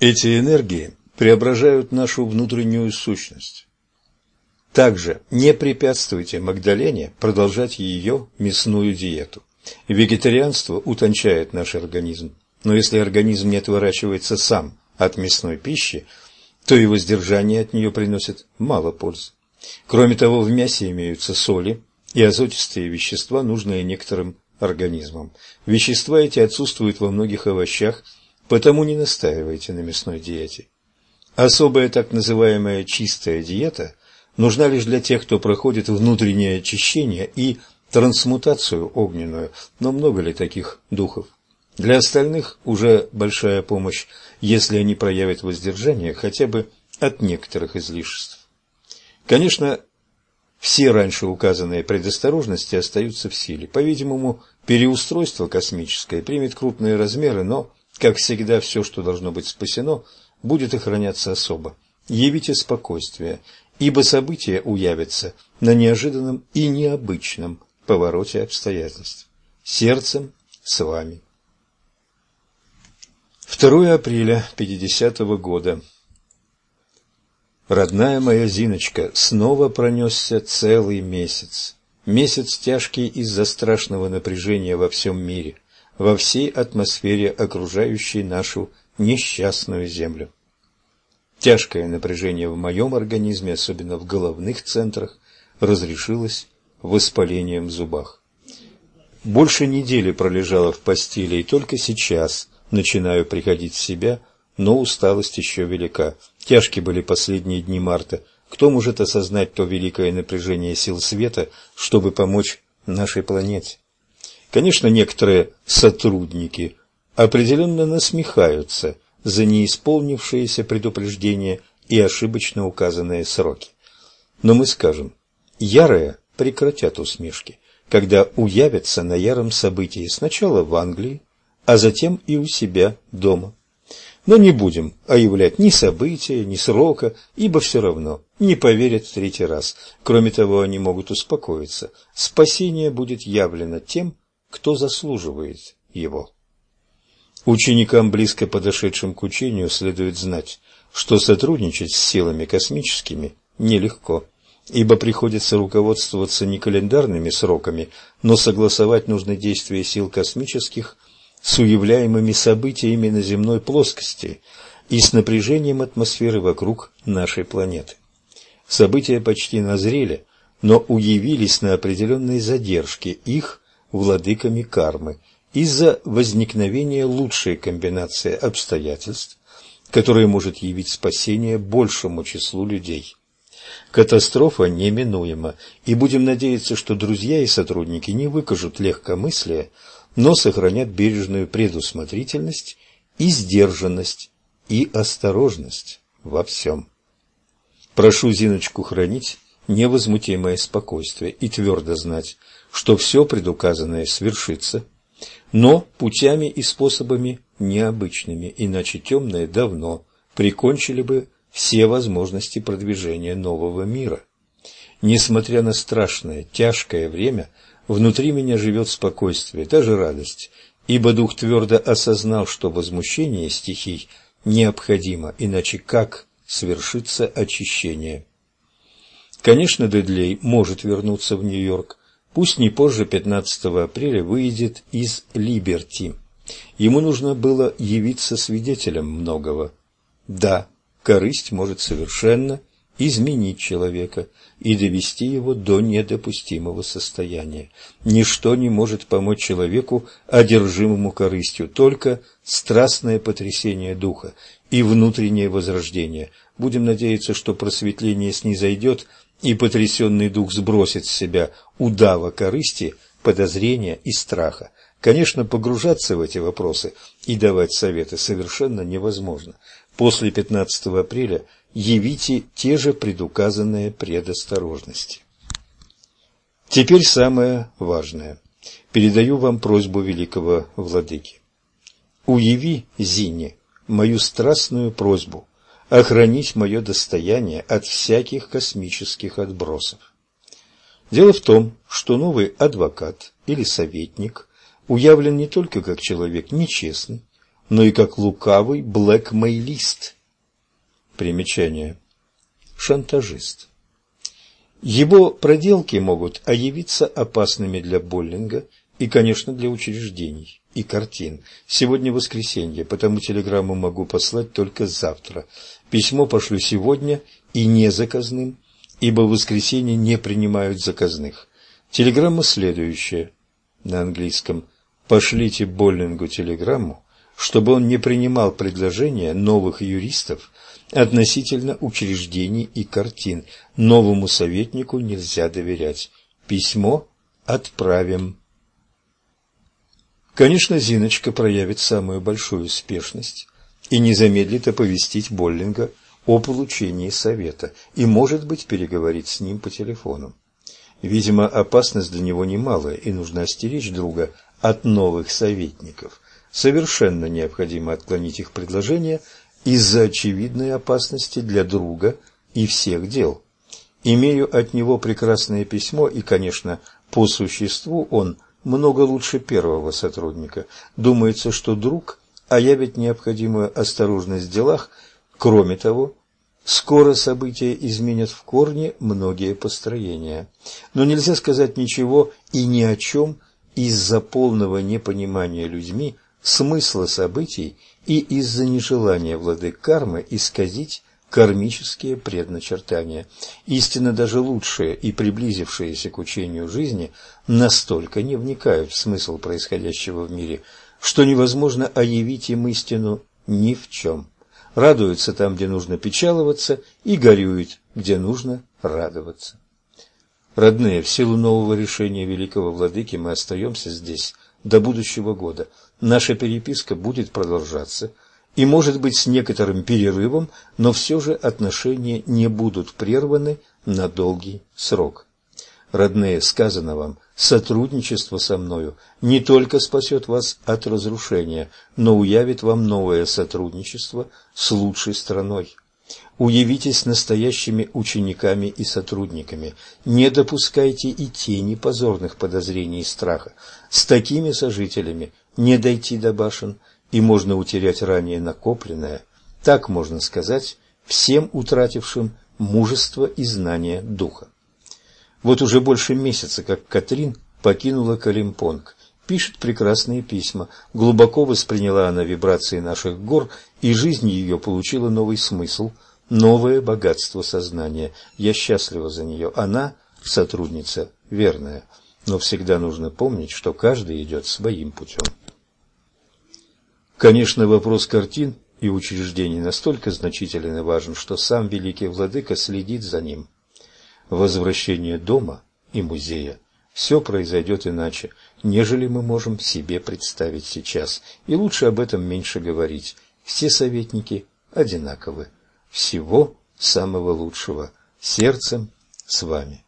Эти энергии преображают нашу внутреннюю сущность. Также не препятствуйте Магдалене продолжать ее мясную диету. Вегетарианство утончает наш организм, но если организм не отворачивается сам от мясной пищи, то и воздержание от нее приносит мало пользы. Кроме того, в мясе имеются соли и азотистые вещества, нужные некоторым организмам. Вещества эти отсутствуют во многих овощах, потому не настаивайте на мясной диете. Особая так называемая чистая диета нужна лишь для тех, кто проходит внутреннее очищение и трансмутацию огненную, но много ли таких духов? Для остальных уже большая помощь, если они проявят воздержание хотя бы от некоторых излишеств. Конечно, все раньше указанные предосторожности остаются в силе. По-видимому, переустройство космическое примет крупные размеры, но, как всегда, все, что должно быть спасено, будет охраняться особо. Явите спокойствие, ибо события уявятся на неожиданном и необычном повороте обстоятельств. Сердцем с вами. 2 апреля 50 -го года. Родная моя Зиночка, снова пронесся целый месяц. Месяц тяжкий из-за страшного напряжения во всем мире, во всей атмосфере, окружающей нашу несчастную землю. Тяжкое напряжение в моем организме, особенно в головных центрах, разрешилось воспалением в зубах. Больше недели пролежала в постели, и только сейчас начинаю приходить в себя, но усталость еще велика. Тяжки были последние дни марта. Кто может осознать то великое напряжение сил света, чтобы помочь нашей планете? Конечно, некоторые сотрудники определенно насмехаются за неисполнившиеся предупреждения и ошибочно указанные сроки. Но мы скажем, ярые прекратят усмешки, когда уявятся на яром событии сначала в Англии, а затем и у себя дома. Но не будем оявлять ни события, ни срока, ибо все равно не поверят в третий раз. Кроме того, они могут успокоиться. Спасение будет явлено тем, кто заслуживает его. Ученикам, близко подошедшим к учению, следует знать, что сотрудничать с силами космическими нелегко, ибо приходится руководствоваться не календарными сроками, но согласовать нужно действия сил космических – с уявляемыми событиями на земной плоскости и с напряжением атмосферы вокруг нашей планеты. События почти назрели, но уявились на определенной задержке их владыками кармы из-за возникновения лучшей комбинации обстоятельств, которая может явить спасение большему числу людей. Катастрофа неминуема, и будем надеяться, что друзья и сотрудники не выкажут легкомыслия но сохранят бережную предусмотрительность и сдержанность и осторожность во всем. Прошу Зиночку хранить невозмутимое спокойствие и твердо знать, что все предуказанное свершится, но путями и способами необычными, иначе темные давно прикончили бы все возможности продвижения нового мира. Несмотря на страшное, тяжкое время – Внутри меня живет спокойствие, даже радость, ибо дух твердо осознал, что возмущение стихий необходимо, иначе как свершится очищение. Конечно, Дедлей может вернуться в Нью-Йорк, пусть не позже 15 апреля выйдет из Либерти. Ему нужно было явиться свидетелем многого. Да, корысть может совершенно изменить человека и довести его до недопустимого состояния. Ничто не может помочь человеку, одержимому корыстью, только страстное потрясение духа и внутреннее возрождение. Будем надеяться, что просветление снизойдет, и потрясенный дух сбросит с себя удава корысти, подозрения и страха. Конечно, погружаться в эти вопросы и давать советы совершенно невозможно. После 15 апреля – явите те же предуказанные предосторожности. Теперь самое важное. Передаю вам просьбу великого владыки. Уяви Зине мою страстную просьбу охранить мое достояние от всяких космических отбросов. Дело в том, что новый адвокат или советник уявлен не только как человек нечестный, но и как лукавый блэкмейлист. Примечание. Шантажист. Его проделки могут оявиться опасными для Боллинга и, конечно, для учреждений и картин. Сегодня воскресенье, потому телеграмму могу послать только завтра. Письмо пошлю сегодня и не заказным, ибо в воскресенье не принимают заказных. Телеграмма следующая на английском. Пошлите Боллингу телеграмму, чтобы он не принимал предложения новых юристов относительно учреждений и картин. Новому советнику нельзя доверять. Письмо отправим. Конечно, Зиночка проявит самую большую успешность и не замедлит оповестить Боллинга о получении совета и, может быть, переговорить с ним по телефону. Видимо, опасность для него немалая, и нужно остеречь друга от новых советников. Совершенно необходимо отклонить их предложение из-за очевидной опасности для друга и всех дел. Имею от него прекрасное письмо, и, конечно, по существу он много лучше первого сотрудника. Думается, что друг оявит необходимую осторожность в делах. Кроме того, Скоро события изменят в корне многие построения. Но нельзя сказать ничего и ни о чем из-за полного непонимания людьми смысла событий и из-за нежелания владык кармы исказить кармические предначертания. Истинно даже лучшие и приблизившиеся к учению жизни настолько не вникают в смысл происходящего в мире, что невозможно оявить им истину ни в чем радуются там, где нужно печаловаться, и горюют, где нужно радоваться. Родные, в силу нового решения великого владыки мы остаемся здесь до будущего года. Наша переписка будет продолжаться, и, может быть, с некоторым перерывом, но все же отношения не будут прерваны на долгий срок. Родные, сказано вам, сотрудничество со мною не только спасет вас от разрушения, но уявит вам новое сотрудничество с лучшей страной. Уявитесь настоящими учениками и сотрудниками. Не допускайте и тени позорных подозрений и страха. С такими сожителями не дойти до башен, и можно утерять ранее накопленное, так можно сказать, всем утратившим мужество и знание духа. Вот уже больше месяца, как Катрин покинула Калимпонг. Пишет прекрасные письма. Глубоко восприняла она вибрации наших гор, и жизнь ее получила новый смысл, новое богатство сознания. Я счастлива за нее. Она сотрудница верная. Но всегда нужно помнить, что каждый идет своим путем. Конечно, вопрос картин и учреждений настолько значителен и важен, что сам великий владыка следит за ним – возвращение дома и музея, все произойдет иначе, нежели мы можем себе представить сейчас, и лучше об этом меньше говорить. Все советники одинаковы. Всего самого лучшего. Сердцем с вами.